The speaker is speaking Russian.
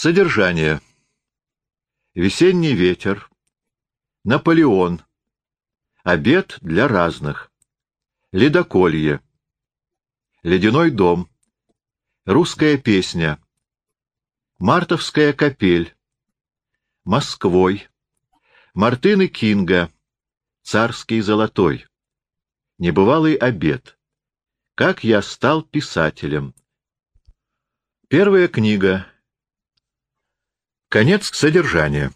Содержание. Весенний ветер. Наполеон. Обед для разных. Ледоколье. Ледяной дом. Русская песня. Мартовская капель. Москвой. Мартыны Кинга. Царский золотой. Небывалый обед. Как я стал писателем. Первая книга. Конец содержания.